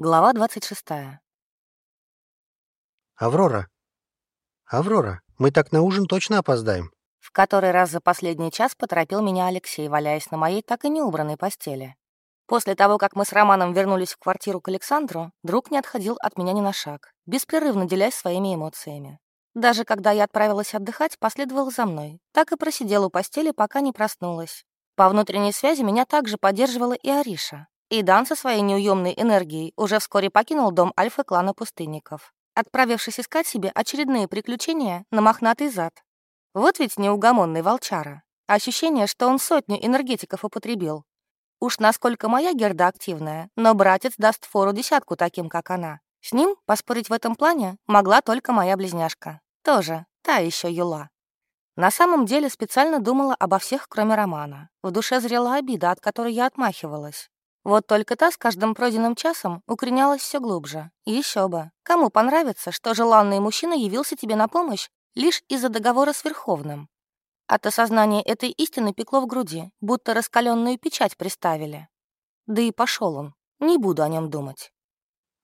Глава 26. «Аврора! Аврора, мы так на ужин точно опоздаем!» В который раз за последний час поторопил меня Алексей, валяясь на моей так и не убранной постели. После того, как мы с Романом вернулись в квартиру к Александру, друг не отходил от меня ни на шаг, беспрерывно делясь своими эмоциями. Даже когда я отправилась отдыхать, последовал за мной. Так и просидел у постели, пока не проснулась. По внутренней связи меня также поддерживала и Ариша. И Дан со своей неуемной энергией уже вскоре покинул дом альфа-клана пустынников, отправившись искать себе очередные приключения на мохнатый зад. Вот ведь неугомонный волчара. Ощущение, что он сотню энергетиков употребил. Уж насколько моя герда активная, но братец даст фору десятку таким, как она. С ним поспорить в этом плане могла только моя близняшка. Тоже, та еще юла. На самом деле специально думала обо всех, кроме Романа. В душе зрела обида, от которой я отмахивалась. Вот только та с каждым пройденным часом укоренялась все глубже. И еще бы. Кому понравится, что желанный мужчина явился тебе на помощь лишь из-за договора с Верховным? От осознания этой истины пекло в груди, будто раскаленную печать приставили. Да и пошел он. Не буду о нем думать.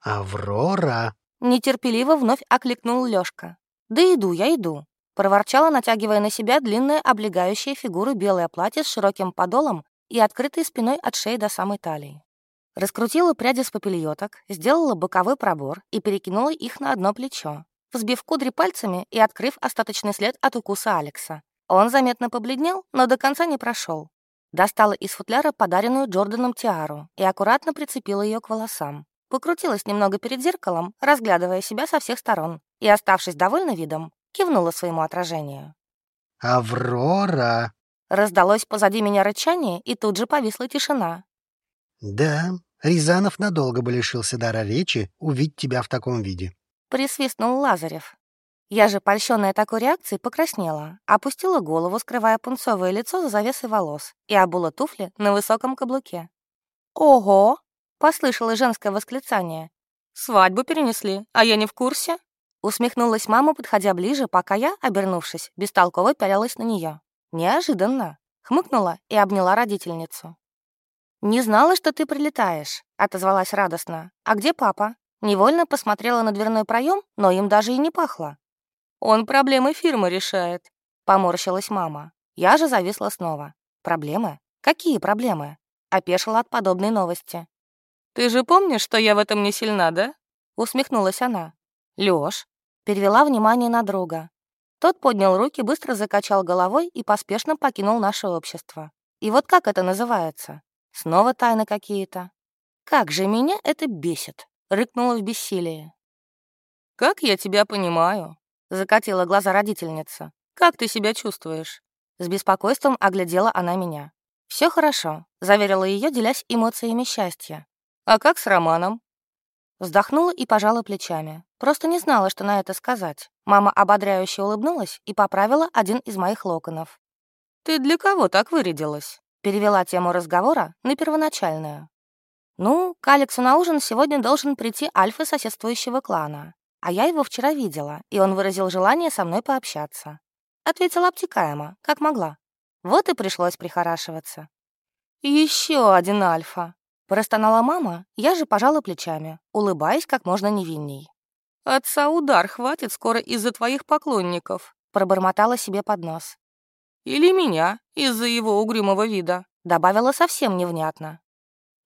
«Аврора!» Нетерпеливо вновь окликнул Лёшка. «Да иду, я иду», — проворчала, натягивая на себя длинное облегающее фигуру белое платье с широким подолом и открытой спиной от шеи до самой талии. Раскрутила пряди с попельоток, сделала боковой пробор и перекинула их на одно плечо, взбив кудри пальцами и открыв остаточный след от укуса Алекса. Он заметно побледнел, но до конца не прошел. Достала из футляра подаренную Джорданом тиару и аккуратно прицепила ее к волосам. Покрутилась немного перед зеркалом, разглядывая себя со всех сторон, и, оставшись довольна видом, кивнула своему отражению. «Аврора!» Раздалось позади меня рычание, и тут же повисла тишина. «Да, Рязанов надолго бы лишился дара речи увидеть тебя в таком виде», — присвистнул Лазарев. Я же, польщенная такой реакцией, покраснела, опустила голову, скрывая пунцовое лицо за завесой волос, и обула туфли на высоком каблуке. «Ого!» — послышалось женское восклицание. «Свадьбу перенесли, а я не в курсе?» Усмехнулась мама, подходя ближе, пока я, обернувшись, бестолково пялилась на нее. «Неожиданно», — хмыкнула и обняла родительницу. «Не знала, что ты прилетаешь», — отозвалась радостно. «А где папа?» Невольно посмотрела на дверной проем, но им даже и не пахло. «Он проблемы фирмы решает», — поморщилась мама. Я же зависла снова. «Проблемы? Какие проблемы?» Опешила от подобной новости. «Ты же помнишь, что я в этом не сильна, да?» Усмехнулась она. «Лёш», — перевела внимание на друга. Тот поднял руки, быстро закачал головой и поспешно покинул наше общество. И вот как это называется? Снова тайны какие-то. Как же меня это бесит, рыкнула в бессилии. Как я тебя понимаю, закатила глаза родительница. Как ты себя чувствуешь? С беспокойством оглядела она меня. Все хорошо, заверила ее, делясь эмоциями счастья. А как с Романом? Вздохнула и пожала плечами. Просто не знала, что на это сказать. Мама ободряюще улыбнулась и поправила один из моих локонов. «Ты для кого так вырядилась?» Перевела тему разговора на первоначальную. «Ну, к Алексу на ужин сегодня должен прийти альфа соседствующего клана. А я его вчера видела, и он выразил желание со мной пообщаться. Ответила обтекаемо, как могла. Вот и пришлось прихорашиваться. Еще один альфа. Простонала мама, я же пожала плечами, улыбаясь как можно невинней. «Отца удар хватит скоро из-за твоих поклонников», пробормотала себе под нос. «Или меня из-за его угрюмого вида», добавила совсем невнятно.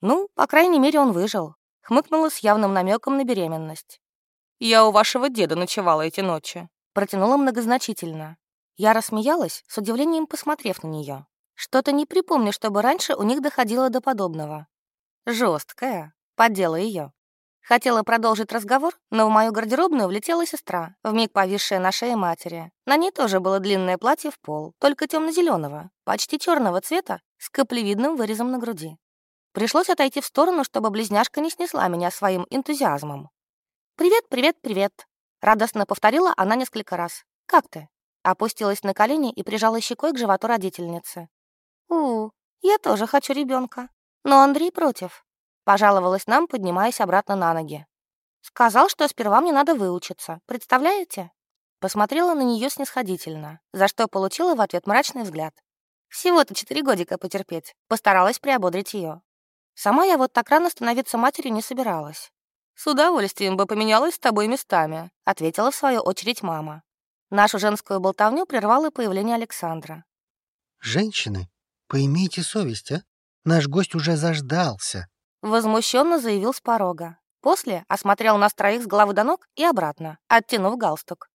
«Ну, по крайней мере, он выжил», хмыкнула с явным намеком на беременность. «Я у вашего деда ночевала эти ночи», протянула многозначительно. Я рассмеялась, с удивлением посмотрев на нее. Что-то не припомню, чтобы раньше у них доходило до подобного. Жесткая. Поддела ее. Хотела продолжить разговор, но в мою гардеробную влетела сестра, вмиг повисшая на шее матери. На ней тоже было длинное платье в пол, только темно-зеленого, почти черного цвета, с каплевидным вырезом на груди. Пришлось отойти в сторону, чтобы близняшка не снесла меня своим энтузиазмом. «Привет, привет, привет!» Радостно повторила она несколько раз. «Как ты?» Опустилась на колени и прижала щекой к животу родительницы. «У, я тоже хочу ребенка. Но Андрей против. Пожаловалась нам, поднимаясь обратно на ноги. Сказал, что сперва мне надо выучиться. Представляете? Посмотрела на нее снисходительно, за что получила в ответ мрачный взгляд. Всего-то четыре годика потерпеть. Постаралась приободрить ее. Сама я вот так рано становиться матерью не собиралась. «С удовольствием бы поменялась с тобой местами», — ответила в свою очередь мама. Нашу женскую болтовню прервало появление Александра. «Женщины, поимейте совесть, а? Наш гость уже заждался», — возмущенно заявил с порога. После осмотрел нас троих с головы до ног и обратно, оттянув галстук.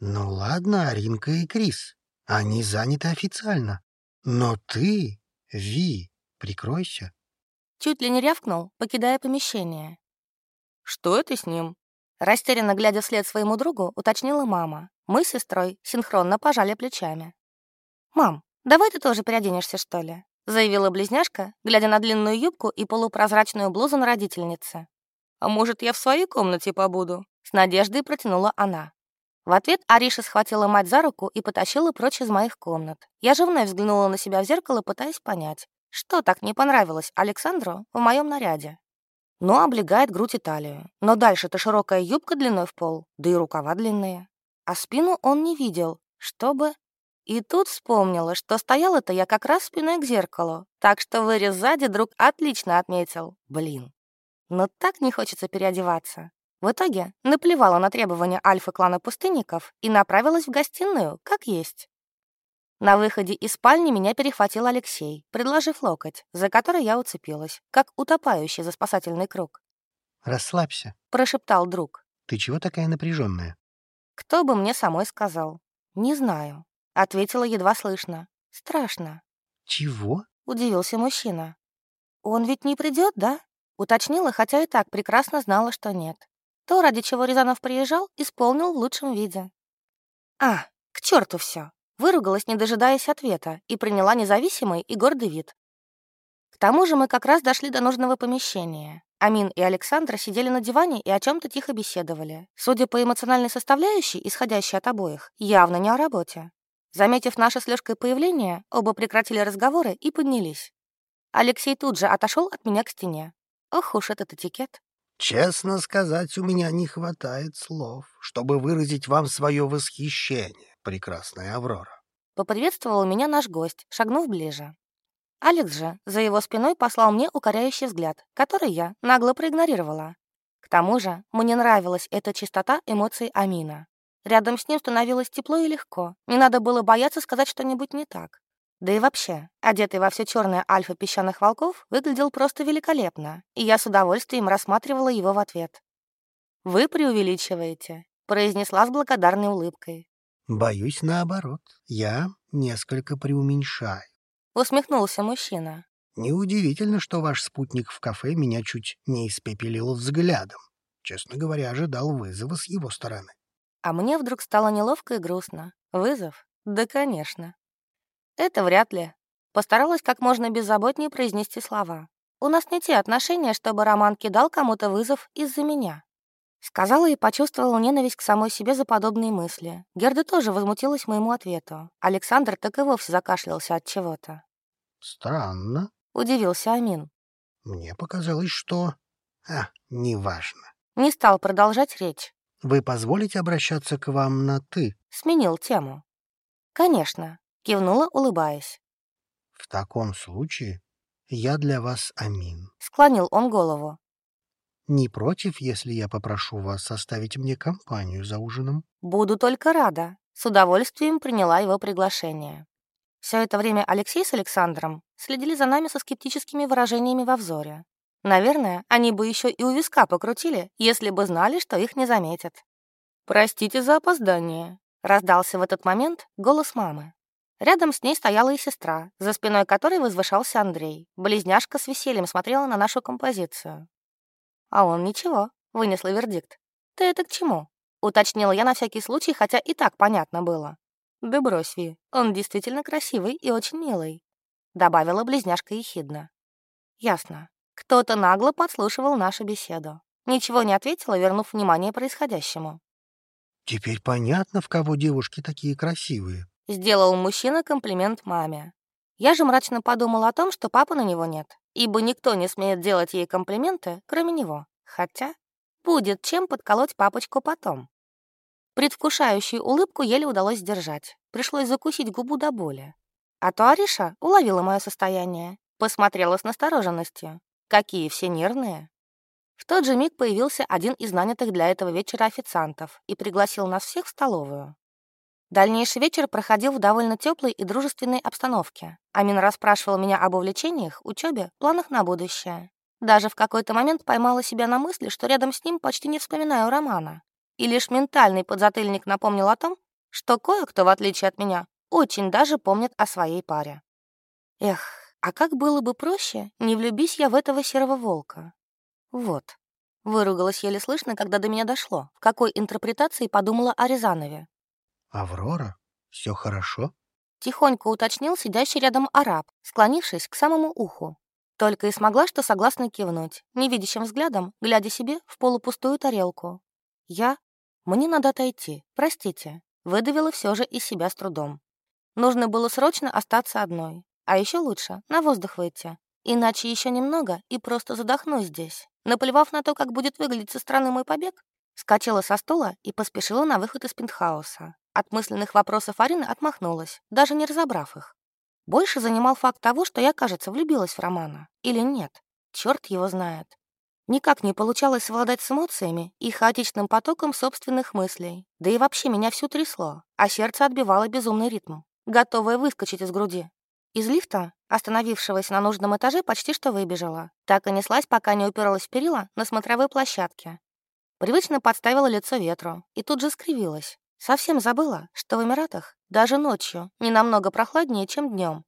«Ну ладно, Аринка и Крис, они заняты официально. Но ты, Ви, прикройся». Чуть ли не рявкнул, покидая помещение. «Что это с ним?» Растерянно глядя вслед своему другу, уточнила мама. Мы с сестрой синхронно пожали плечами. «Мам, давай ты тоже переоденешься, что ли?» Заявила близняшка, глядя на длинную юбку и полупрозрачную блузу на родительнице. «А может, я в своей комнате побуду?» С надеждой протянула она. В ответ Ариша схватила мать за руку и потащила прочь из моих комнат. Я же вновь взглянула на себя в зеркало, пытаясь понять, что так не понравилось Александру в моем наряде. Ну, облегает грудь и талию. Но дальше-то широкая юбка длиной в пол, да и рукава длинные. А спину он не видел, чтобы... И тут вспомнила, что стояла-то я как раз спиной к зеркалу, так что вырез сзади друг отлично отметил. Блин. Но так не хочется переодеваться. В итоге наплевала на требования альфа-клана пустынников и направилась в гостиную, как есть. На выходе из спальни меня перехватил Алексей, предложив локоть, за который я уцепилась, как утопающий за спасательный круг. «Расслабься», — прошептал друг. «Ты чего такая напряженная? «Кто бы мне самой сказал?» «Не знаю», — ответила едва слышно. «Страшно». «Чего?» — удивился мужчина. «Он ведь не придет, да?» — уточнила, хотя и так прекрасно знала, что нет. То, ради чего Рязанов приезжал, исполнил в лучшем виде. «А, к черту все! Выругалась, не дожидаясь ответа, и приняла независимый и гордый вид. К тому же мы как раз дошли до нужного помещения. Амин и Александра сидели на диване и о чем то тихо беседовали. Судя по эмоциональной составляющей, исходящей от обоих, явно не о работе. Заметив наше с Лёшкой появление, оба прекратили разговоры и поднялись. Алексей тут же отошел от меня к стене. Ох уж этот этикет. «Честно сказать, у меня не хватает слов, чтобы выразить вам свое восхищение прекрасная Аврора. Поприветствовал меня наш гость, шагнув ближе. Алекс же за его спиной послал мне укоряющий взгляд, который я нагло проигнорировала. К тому же мне нравилась эта чистота эмоций Амина. Рядом с ним становилось тепло и легко. Не надо было бояться сказать что-нибудь не так. Да и вообще, одетый во все черное альфа песчаных волков выглядел просто великолепно, и я с удовольствием рассматривала его в ответ. «Вы преувеличиваете», — произнесла с благодарной улыбкой. Боюсь, наоборот. Я несколько преуменьшаю. Усмехнулся мужчина. Неудивительно, что ваш спутник в кафе меня чуть не испепелил взглядом. Честно говоря, ожидал вызова с его стороны. А мне вдруг стало неловко и грустно. Вызов? Да, конечно. Это вряд ли. Постаралась как можно беззаботнее произнести слова. У нас не те отношения, чтобы Роман кидал кому-то вызов из-за меня. Сказала и почувствовала ненависть к самой себе за подобные мысли. Герда тоже возмутилась моему ответу. Александр так и вовсе закашлялся от чего-то. «Странно», — удивился Амин. «Мне показалось, что... А, неважно». Не стал продолжать речь. «Вы позволите обращаться к вам на «ты»?» Сменил тему. «Конечно», — кивнула, улыбаясь. «В таком случае я для вас Амин», — склонил он голову. Не против, если я попрошу вас составить мне компанию за ужином? Буду только рада. С удовольствием приняла его приглашение. Все это время Алексей с Александром следили за нами со скептическими выражениями во взоре. Наверное, они бы еще и у виска покрутили, если бы знали, что их не заметят. «Простите за опоздание», — раздался в этот момент голос мамы. Рядом с ней стояла и сестра, за спиной которой возвышался Андрей. Близняшка с весельем смотрела на нашу композицию. А он ничего, вынесла вердикт. «Ты это к чему?» — уточнила я на всякий случай, хотя и так понятно было. «Да брось, Ви, он действительно красивый и очень милый», — добавила близняшка ехидно. «Ясно. Кто-то нагло подслушивал нашу беседу. Ничего не ответила, вернув внимание происходящему. «Теперь понятно, в кого девушки такие красивые», — сделал мужчина комплимент маме. Я же мрачно подумала о том, что папы на него нет ибо никто не смеет делать ей комплименты, кроме него. Хотя будет чем подколоть папочку потом. Предвкушающую улыбку еле удалось сдержать. Пришлось закусить губу до боли. А то Ариша уловила мое состояние, посмотрела с настороженностью. Какие все нервные. В тот же миг появился один из нанятых для этого вечера официантов и пригласил нас всех в столовую. Дальнейший вечер проходил в довольно теплой и дружественной обстановке. Амин расспрашивал меня об увлечениях, учебе, планах на будущее. Даже в какой-то момент поймала себя на мысли, что рядом с ним почти не вспоминаю романа. И лишь ментальный подзатыльник напомнил о том, что кое-кто, в отличие от меня, очень даже помнит о своей паре. Эх, а как было бы проще, не влюбись я в этого серого волка. Вот. Выругалась еле слышно, когда до меня дошло, в какой интерпретации подумала о Рязанове. «Аврора, все хорошо?» Тихонько уточнил сидящий рядом араб, склонившись к самому уху. Только и смогла что согласно кивнуть, невидящим взглядом, глядя себе в полупустую тарелку. Я? Мне надо отойти, простите. Выдавила все же из себя с трудом. Нужно было срочно остаться одной. А еще лучше на воздух выйти. Иначе еще немного и просто задохнусь здесь. Наплевав на то, как будет выглядеть со стороны мой побег, скачала со стула и поспешила на выход из пентхауса. От мысленных вопросов Арины отмахнулась, даже не разобрав их. Больше занимал факт того, что я, кажется, влюбилась в Романа. Или нет. Черт его знает. Никак не получалось совладать с эмоциями и хаотичным потоком собственных мыслей. Да и вообще меня всю трясло, а сердце отбивало безумный ритм, готовое выскочить из груди. Из лифта, остановившегося на нужном этаже, почти что выбежала. Так и неслась, пока не уперлась в перила на смотровой площадке. Привычно подставила лицо ветру и тут же скривилась. Совсем забыла, что в Эмиратах даже ночью не намного прохладнее, чем днем.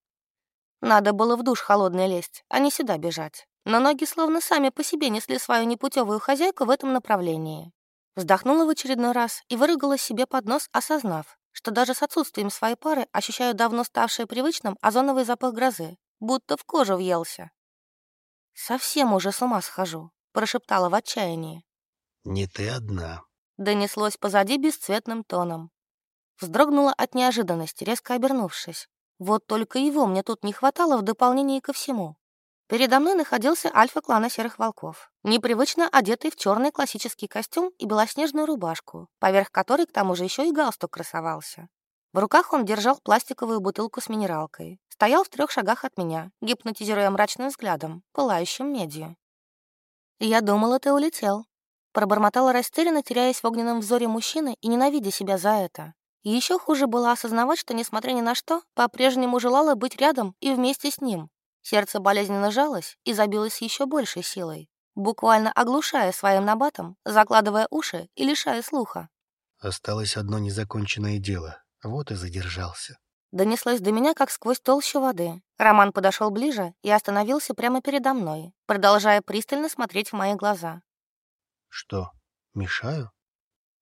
Надо было в душ холодный лезть, а не сюда бежать. Но ноги словно сами по себе несли свою непутевую хозяйку в этом направлении. Вздохнула в очередной раз и выругала себе под нос, осознав, что даже с отсутствием своей пары ощущаю давно ставший привычным озоновый запах грозы, будто в кожу въелся. «Совсем уже с ума схожу», — прошептала в отчаянии. «Не ты одна», донеслось позади бесцветным тоном. Вздрогнула от неожиданности, резко обернувшись. Вот только его мне тут не хватало в дополнение ко всему. Передо мной находился альфа-клана Серых Волков, непривычно одетый в черный классический костюм и белоснежную рубашку, поверх которой к тому же еще и галстук красовался. В руках он держал пластиковую бутылку с минералкой. Стоял в трех шагах от меня, гипнотизируя мрачным взглядом, пылающим медью. «Я думала, ты улетел», Пробормотала растерянно, теряясь в огненном взоре мужчины и ненавидя себя за это. Еще хуже было осознавать, что, несмотря ни на что, по-прежнему желала быть рядом и вместе с ним. Сердце болезненно жалось и забилось еще большей силой, буквально оглушая своим набатом, закладывая уши и лишая слуха. Осталось одно незаконченное дело, вот и задержался. Донеслось до меня, как сквозь толщу воды. Роман подошел ближе и остановился прямо передо мной, продолжая пристально смотреть в мои глаза. Что, мешаю?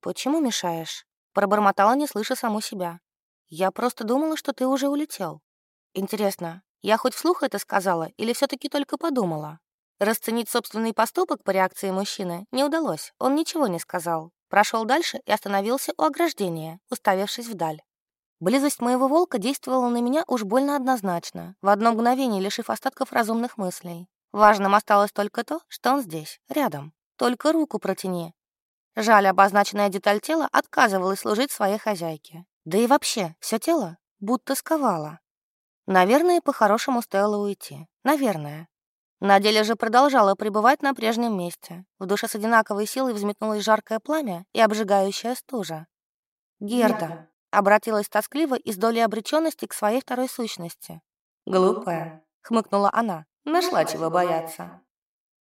Почему мешаешь? Пробормотала, не слыша саму себя. Я просто думала, что ты уже улетел. Интересно, я хоть вслух это сказала или все таки только подумала? Расценить собственный поступок по реакции мужчины не удалось, он ничего не сказал. Прошел дальше и остановился у ограждения, уставившись вдаль. Близость моего волка действовала на меня уж больно однозначно, в одно мгновение лишив остатков разумных мыслей. Важным осталось только то, что он здесь, рядом. Только руку протяни. Жаль, обозначенная деталь тела отказывалась служить своей хозяйке. Да и вообще, все тело будто сковало. Наверное, по-хорошему стоило уйти. Наверное. На деле же продолжала пребывать на прежнем месте. В душе с одинаковой силой взметнулось жаркое пламя и обжигающая стужа. «Герда», — обратилась тоскливо из доли обреченности к своей второй сущности. «Глупая», — хмыкнула она, — «нашла чего бояться».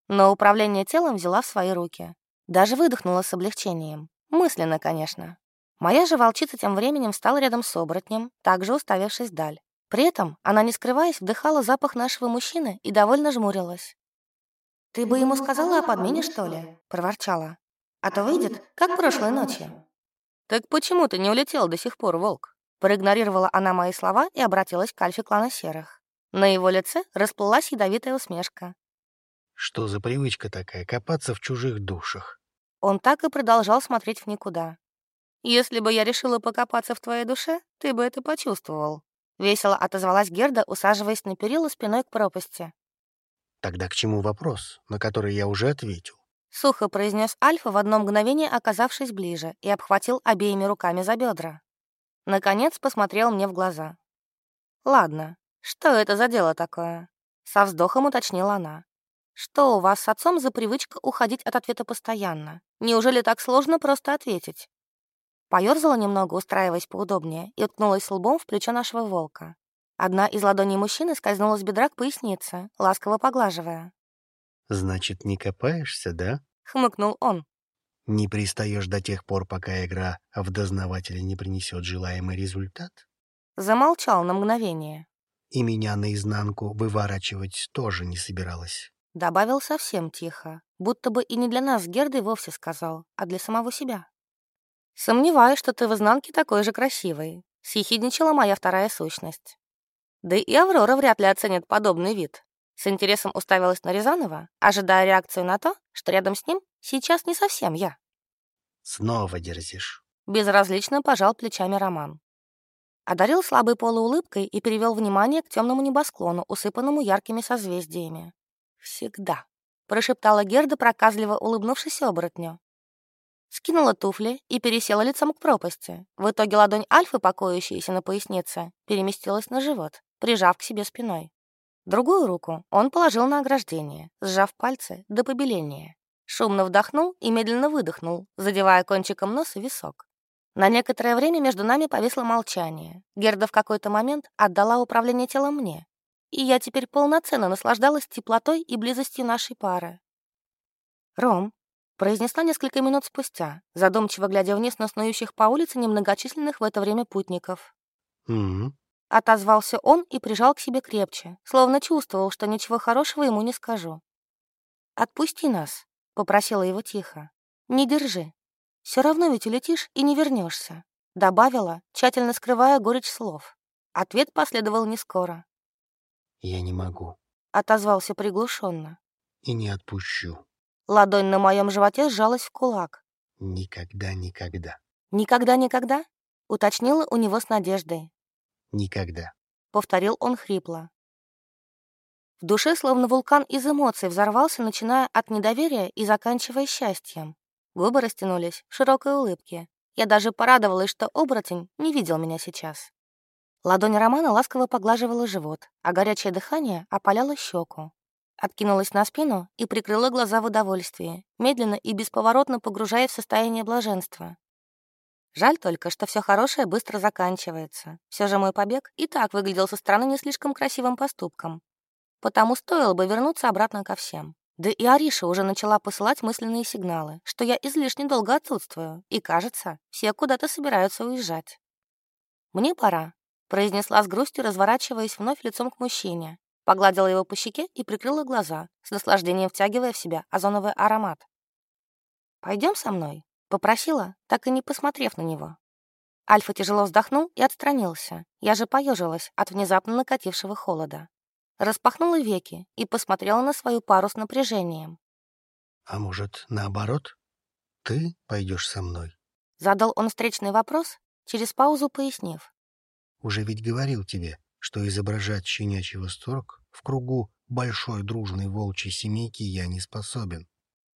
Но управление телом взяла в свои руки. Даже выдохнула с облегчением. Мысленно, конечно. Моя же волчица тем временем встала рядом с оборотнем, также уставившись вдаль. При этом она, не скрываясь, вдыхала запах нашего мужчины и довольно жмурилась. «Ты бы ему сказала о подмене, что ли?» — проворчала. «А то выйдет, как прошлой ночью». «Так почему ты не улетел до сих пор, волк?» Проигнорировала она мои слова и обратилась к Альфе клана Серых. На его лице расплылась ядовитая усмешка. Что за привычка такая — копаться в чужих душах? Он так и продолжал смотреть в никуда. «Если бы я решила покопаться в твоей душе, ты бы это почувствовал». Весело отозвалась Герда, усаживаясь на перила спиной к пропасти. «Тогда к чему вопрос, на который я уже ответил?» Сухо произнес Альфа в одно мгновение, оказавшись ближе, и обхватил обеими руками за бедра. Наконец посмотрел мне в глаза. «Ладно, что это за дело такое?» Со вздохом уточнила она. Что у вас с отцом за привычка уходить от ответа постоянно? Неужели так сложно просто ответить? Поёрзала немного, устраиваясь поудобнее, и уткнулась лбом в плечо нашего волка. Одна из ладоней мужчины скользнула с бедра к пояснице, ласково поглаживая. «Значит, не копаешься, да?» — хмыкнул он. «Не пристаешь до тех пор, пока игра в дознавателя не принесет желаемый результат?» Замолчал на мгновение. «И меня наизнанку выворачивать тоже не собиралась». Добавил совсем тихо, будто бы и не для нас с Гердой вовсе сказал, а для самого себя. «Сомневаюсь, что ты в изнанке такой же красивый», — съехидничала моя вторая сущность. Да и Аврора вряд ли оценит подобный вид. С интересом уставилась на Рязанова, ожидая реакцию на то, что рядом с ним сейчас не совсем я. «Снова дерзишь». Безразлично пожал плечами Роман. Одарил слабой полуулыбкой и перевел внимание к темному небосклону, усыпанному яркими созвездиями. «Всегда», — прошептала Герда, проказливо улыбнувшись оборотню. Скинула туфли и пересела лицом к пропасти. В итоге ладонь Альфы, покоящаяся на пояснице, переместилась на живот, прижав к себе спиной. Другую руку он положил на ограждение, сжав пальцы до побеления. Шумно вдохнул и медленно выдохнул, задевая кончиком носа висок. На некоторое время между нами повисло молчание. Герда в какой-то момент отдала управление телом мне, и я теперь полноценно наслаждалась теплотой и близостью нашей пары. «Ром», — произнесла несколько минут спустя, задумчиво глядя вниз на снующих по улице немногочисленных в это время путников. «Угу». Отозвался он и прижал к себе крепче, словно чувствовал, что ничего хорошего ему не скажу. «Отпусти нас», — попросила его тихо. «Не держи. Все равно ведь улетишь и не вернешься», — добавила, тщательно скрывая горечь слов. Ответ последовал не скоро. «Я не могу», — отозвался приглушенно. «И не отпущу». Ладонь на моем животе сжалась в кулак. «Никогда, никогда». «Никогда-никогда?» — уточнила у него с надеждой. «Никогда», — повторил он хрипло. В душе словно вулкан из эмоций взорвался, начиная от недоверия и заканчивая счастьем. Губы растянулись в широкой улыбке. Я даже порадовалась, что оборотень не видел меня сейчас. Ладонь Романа ласково поглаживала живот, а горячее дыхание опаляло щеку. Откинулась на спину и прикрыла глаза в удовольствии, медленно и бесповоротно погружая в состояние блаженства. Жаль только, что все хорошее быстро заканчивается. Все же мой побег и так выглядел со стороны не слишком красивым поступком. Потому стоило бы вернуться обратно ко всем. Да и Ариша уже начала посылать мысленные сигналы, что я излишне долго отсутствую, и, кажется, все куда-то собираются уезжать. Мне пора, произнесла с грустью, разворачиваясь вновь лицом к мужчине. Погладила его по щеке и прикрыла глаза, с наслаждением втягивая в себя озоновый аромат. Пойдем со мной?» — попросила, так и не посмотрев на него. Альфа тяжело вздохнул и отстранился. Я же поежилась от внезапно накатившего холода. Распахнула веки и посмотрела на свою пару с напряжением. «А может, наоборот? Ты пойдешь со мной?» Задал он встречный вопрос, через паузу пояснив. Уже ведь говорил тебе, что изображать щенячий восторг в кругу большой дружной волчьей семейки я не способен.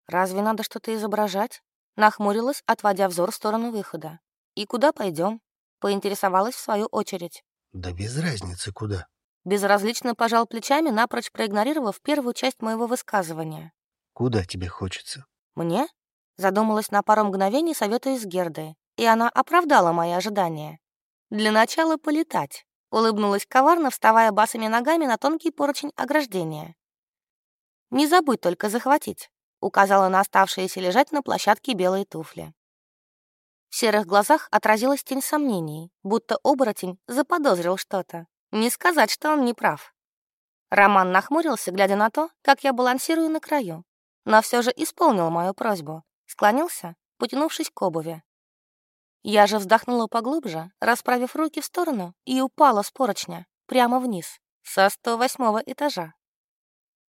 «Разве надо что-то изображать?» Нахмурилась, отводя взор в сторону выхода. «И куда пойдем?» Поинтересовалась в свою очередь. «Да без разницы куда». Безразлично пожал плечами, напрочь проигнорировав первую часть моего высказывания. «Куда тебе хочется?» «Мне?» Задумалась на пару мгновений, советуясь с Гердой, и она оправдала мои ожидания. Для начала полетать. Улыбнулась коварно, вставая басами ногами на тонкий поручень ограждения. «Не забудь только захватить», — указала на оставшиеся лежать на площадке белые туфли. В серых глазах отразилась тень сомнений, будто оборотень заподозрил что-то. Не сказать, что он не прав. Роман нахмурился, глядя на то, как я балансирую на краю, но все же исполнил мою просьбу, склонился, потянувшись к обуви. Я же вздохнула поглубже, расправив руки в сторону, и упала с поручня, прямо вниз, со 108 этажа.